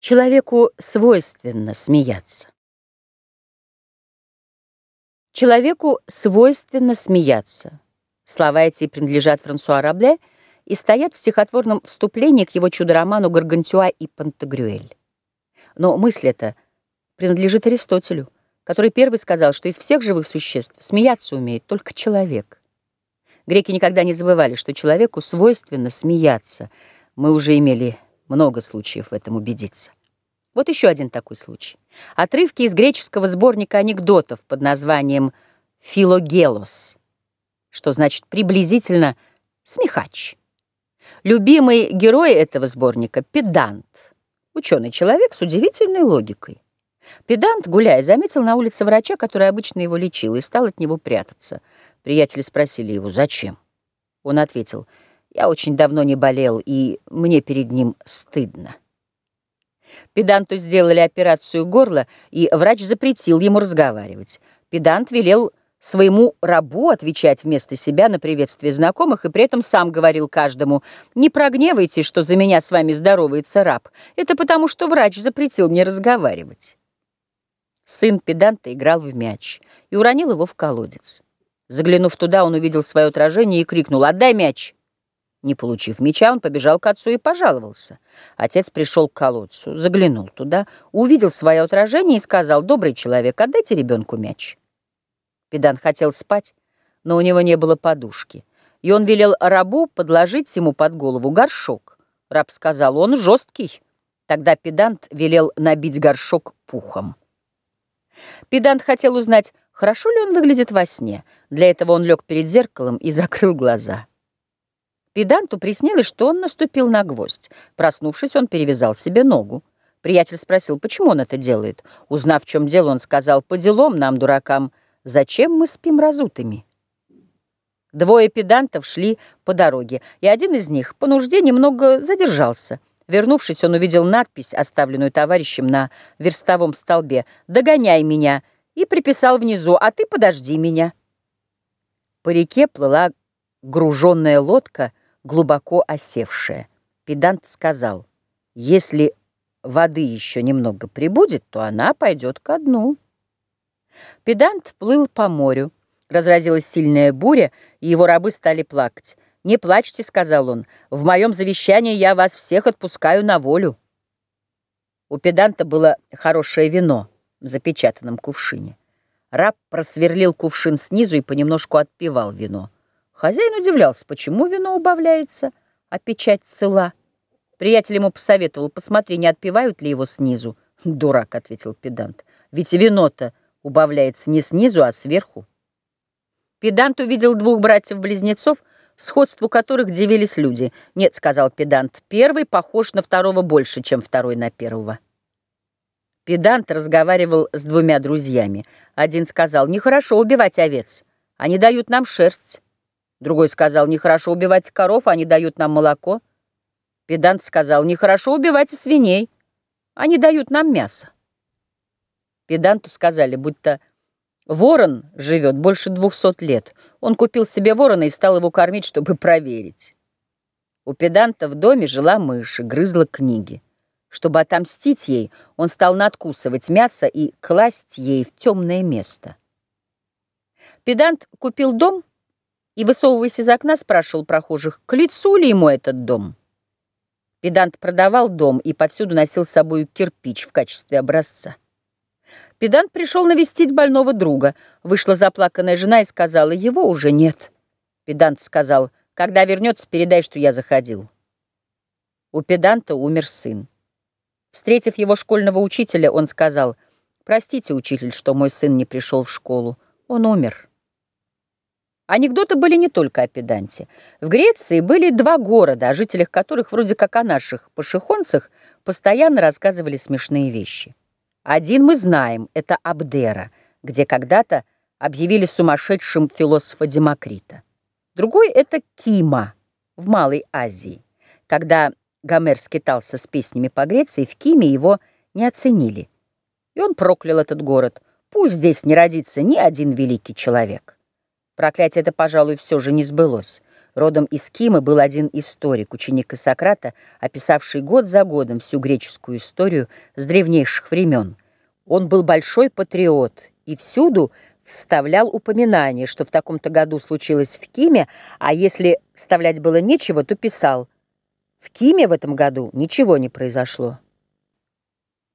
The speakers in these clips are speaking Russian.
Человеку свойственно смеяться. Человеку свойственно смеяться. Слова эти принадлежат Франсуа Рабле и стоят в стихотворном вступлении к его чудо-роману «Гаргантюа и Пантагрюэль». Но мысль эта принадлежит Аристотелю, который первый сказал, что из всех живых существ смеяться умеет только человек. Греки никогда не забывали, что человеку свойственно смеяться. Мы уже имели много случаев в этом убедиться. Вот еще один такой случай. Отрывки из греческого сборника анекдотов под названием «Филогелос», что значит приблизительно «смехач». Любимый герой этого сборника — педант, ученый человек с удивительной логикой. Педант, гуляя, заметил на улице врача, который обычно его лечил, и стал от него прятаться. Приятели спросили его, зачем? Он ответил, я очень давно не болел, и мне перед ним стыдно. Педанту сделали операцию горла, и врач запретил ему разговаривать. Педант велел своему рабу отвечать вместо себя на приветствие знакомых и при этом сам говорил каждому «Не прогневайтесь, что за меня с вами здоровается раб. Это потому, что врач запретил мне разговаривать». Сын педанта играл в мяч и уронил его в колодец. Заглянув туда, он увидел свое отражение и крикнул «Отдай мяч!». Не получив мяча, он побежал к отцу и пожаловался. Отец пришел к колодцу, заглянул туда, увидел свое отражение и сказал, «Добрый человек, отдайте ребенку мяч». Педан хотел спать, но у него не было подушки, и он велел рабу подложить ему под голову горшок. Раб сказал, он жесткий. Тогда педант велел набить горшок пухом. Педант хотел узнать, хорошо ли он выглядит во сне. Для этого он лег перед зеркалом и закрыл глаза. Педанту приснилось, что он наступил на гвоздь. Проснувшись, он перевязал себе ногу. Приятель спросил, почему он это делает. Узнав, в чем дело, он сказал, по делам нам, дуракам, зачем мы спим разутыми? Двое педантов шли по дороге, и один из них по нужде немного задержался. Вернувшись, он увидел надпись, оставленную товарищем на верстовом столбе «Догоняй меня!» и приписал внизу «А ты подожди меня!». По реке плыла груженная лодка глубоко осевшая. Педант сказал, если воды еще немного прибудет, то она пойдет ко дну. Педант плыл по морю. Разразилась сильная буря, и его рабы стали плакать. «Не плачьте», — сказал он, — «в моем завещании я вас всех отпускаю на волю». У педанта было хорошее вино в запечатанном кувшине. Раб просверлил кувшин снизу и понемножку отпивал вино. Хозяин удивлялся, почему вино убавляется, а печать цела. Приятель ему посоветовал, посмотри, не отпивают ли его снизу. «Дурак», — ответил педант, — «ведь вино-то убавляется не снизу, а сверху». Педант увидел двух братьев-близнецов, сходству которых дивились люди. «Нет», — сказал педант, — «первый похож на второго больше, чем второй на первого». Педант разговаривал с двумя друзьями. Один сказал, «Нехорошо убивать овец, они дают нам шерсть». Другой сказал, нехорошо убивать коров, они дают нам молоко. Педант сказал, нехорошо убивать свиней, они дают нам мясо. Педанту сказали, будто ворон живет больше двухсот лет. Он купил себе ворона и стал его кормить, чтобы проверить. У педанта в доме жила мышь и грызла книги. Чтобы отомстить ей, он стал надкусывать мясо и класть ей в темное место. Педант купил дом и, высовываясь из окна, спрашивал прохожих, к лицу ли ему этот дом. Педант продавал дом и повсюду носил с собой кирпич в качестве образца. Педант пришел навестить больного друга. Вышла заплаканная жена и сказала, его уже нет. Педант сказал, когда вернется, передай, что я заходил. У педанта умер сын. Встретив его школьного учителя, он сказал, «Простите, учитель, что мой сын не пришел в школу. Он умер». Анекдоты были не только о педанте. В Греции были два города, о жителях которых, вроде как о наших пашихонцах, постоянно рассказывали смешные вещи. Один мы знаем, это Абдера, где когда-то объявили сумасшедшим философа Демокрита. Другой — это Кима в Малой Азии. Когда Гомер скитался с песнями по Греции, в Киме его не оценили. И он проклял этот город. Пусть здесь не родится ни один великий человек. Проклятие это, пожалуй, все же не сбылось. Родом из Кимы был один историк, ученик Сократа, описавший год за годом всю греческую историю с древнейших времен. Он был большой патриот и всюду вставлял упоминание, что в таком-то году случилось в Киме, а если вставлять было нечего, то писал «В Киме в этом году ничего не произошло».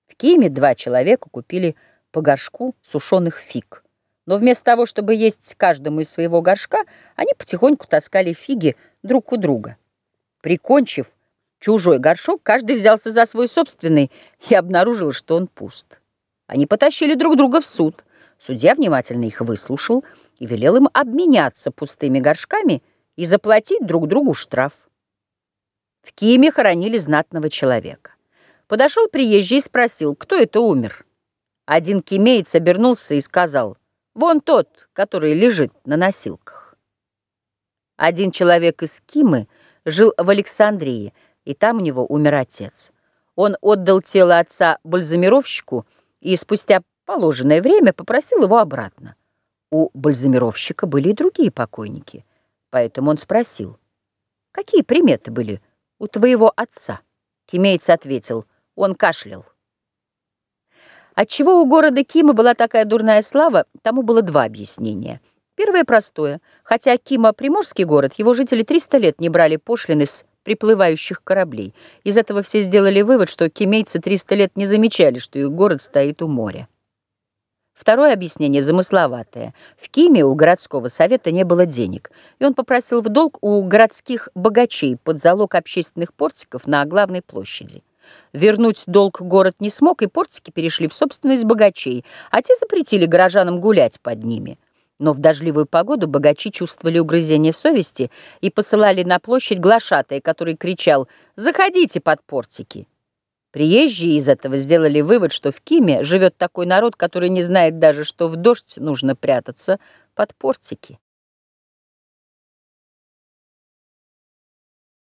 В Киме два человека купили по горшку сушеных фиг. Но вместо того, чтобы есть каждому из своего горшка, они потихоньку таскали фиги друг у друга. Прикончив чужой горшок, каждый взялся за свой собственный и обнаружил, что он пуст. Они потащили друг друга в суд. Судья внимательно их выслушал и велел им обменяться пустыми горшками и заплатить друг другу штраф. В Киме хоронили знатного человека. Подошел приезжий и спросил, кто это умер. Один кимеец обернулся и сказал, вон тот, который лежит на носилках. Один человек из Кимы жил в Александрии, и там у него умер отец. Он отдал тело отца бальзамировщику и спустя положенное время попросил его обратно. У бальзамировщика были и другие покойники, поэтому он спросил, какие приметы были у твоего отца? Кимеец ответил, он кашлял. Отчего у города Кима была такая дурная слава, тому было два объяснения. Первое простое. Хотя Кима — приморский город, его жители 300 лет не брали пошлины с приплывающих кораблей. Из этого все сделали вывод, что кимейцы 300 лет не замечали, что их город стоит у моря. Второе объяснение замысловатое. В Киме у городского совета не было денег, и он попросил в долг у городских богачей под залог общественных портиков на главной площади. Вернуть долг город не смог, и портики перешли в собственность богачей, а те запретили горожанам гулять под ними. Но в дождливую погоду богачи чувствовали угрызение совести и посылали на площадь глашатая, который кричал «Заходите под портики!». Приезжие из этого сделали вывод, что в Киме живет такой народ, который не знает даже, что в дождь нужно прятаться под портики.